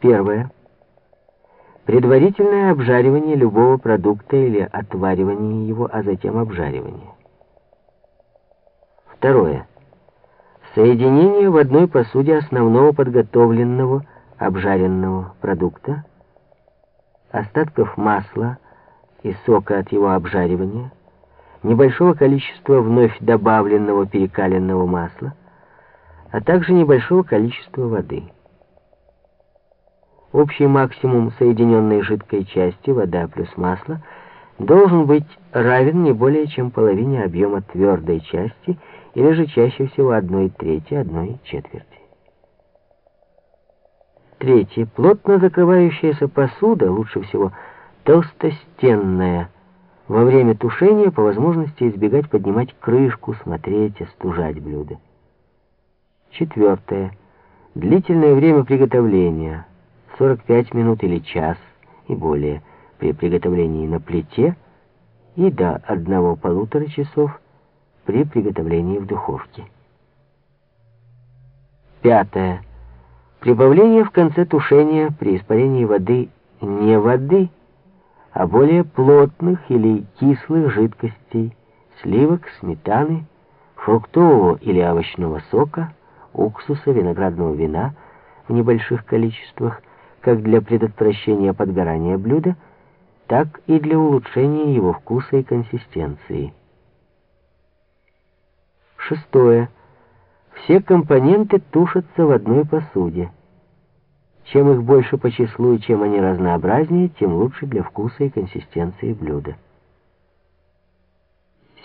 Первое. Предварительное обжаривание любого продукта или отваривание его, а затем обжаривание. Второе. Соединение в одной посуде основного подготовленного обжаренного продукта, остатков масла и сока от его обжаривания, небольшого количества вновь добавленного перекаленного масла, а также небольшого количества воды. Общий максимум соединенной жидкой части, вода плюс масло, должен быть равен не более чем половине объема твердой части или же чаще всего одной трети, одной четверти. Третье. Плотно закрывающаяся посуда, лучше всего толстостенная, во время тушения по возможности избегать поднимать крышку, смотреть, остужать блюдо. Четвертое. Длительное время приготовления, 45 минут или час и более, при приготовлении на плите и до одного-полутора часов при приготовлении в духовке. Пятое. Прибавление в конце тушения при испарении воды не воды, а более плотных или кислых жидкостей, сливок, сметаны, фруктового или овощного сока, уксуса, виноградного вина в небольших количествах, как для предотвращения подгорания блюда, так и для улучшения его вкуса и консистенции. Шестое. Все компоненты тушатся в одной посуде. Чем их больше по числу и чем они разнообразнее, тем лучше для вкуса и консистенции блюда.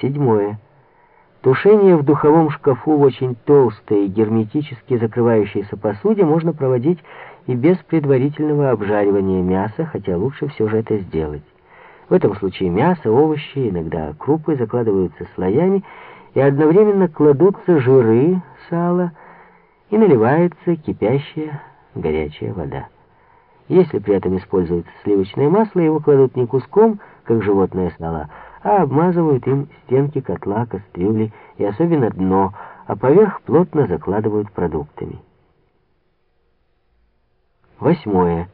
Седьмое. Тушение в духовом шкафу в очень толстой, герметически закрывающейся посуде можно проводить и без предварительного обжаривания мяса, хотя лучше все же это сделать. В этом случае мясо, овощи, иногда крупы закладываются слоями, и одновременно кладутся жиры, сало, и наливается кипящая горячая вода. Если при этом используется сливочное масло, его кладут не куском, как животное сало, а обмазывают им стенки котла, кастрюли и особенно дно, а поверх плотно закладывают продуктами. Восьмое.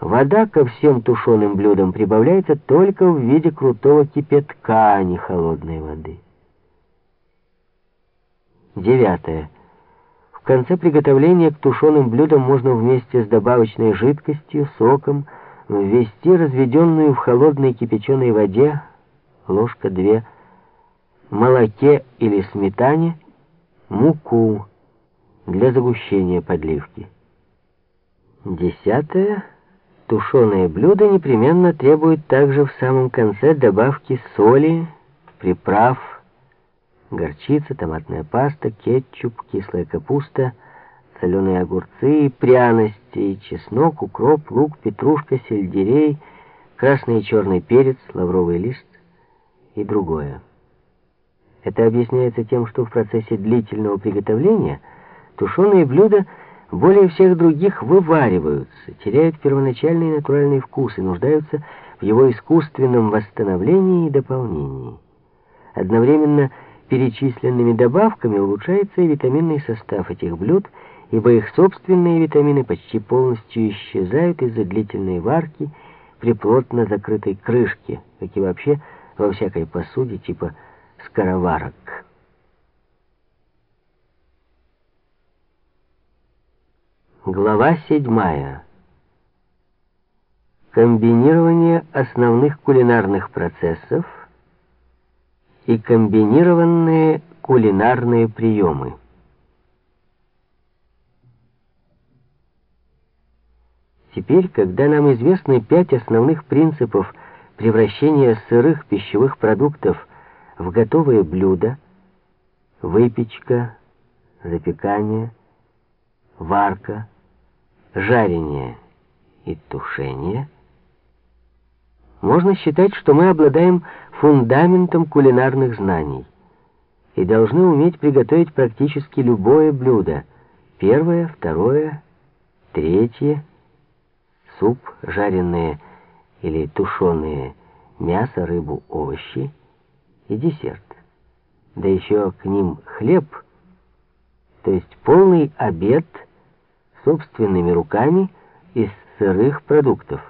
Вода ко всем тушеным блюдам прибавляется только в виде крутого кипятка, а не холодной воды. Девятое. В конце приготовления к тушеным блюдам можно вместе с добавочной жидкостью, соком, ввести разведенную в холодной кипяченой воде, ложка две, молоке или сметане, муку для загущения подливки. Десятое. Тушеное блюдо непременно требует также в самом конце добавки соли, приправ, горчица, томатная паста, кетчуп, кислая капуста, соленые огурцы, пряности, чеснок, укроп, лук, петрушка, сельдерей, красный и черный перец, лавровый лист и другое. Это объясняется тем, что в процессе длительного приготовления тушеные блюда более всех других вывариваются, теряют первоначальный натуральный вкус и нуждаются в его искусственном восстановлении и дополнении. Одновременно перечисленными добавками улучшается и витаминный состав этих блюд, ибо их собственные витамины почти полностью исчезают из-за длительной варки при плотно закрытой крышке, как и вообще во всякой посуде типа скороварок. Глава седьмая. Комбинирование основных кулинарных процессов и комбинированные кулинарные приемы. Теперь, когда нам известны пять основных принципов превращения сырых пищевых продуктов в готовые блюда, выпечка, запекание, варка, жарение и тушение, можно считать, что мы обладаем фундаментом кулинарных знаний и должны уметь приготовить практически любое блюдо. Первое, второе, третье, суп, жареные или тушеные мясо, рыбу, овощи и десерт. Да еще к ним хлеб, то есть полный обед собственными руками из сырых продуктов.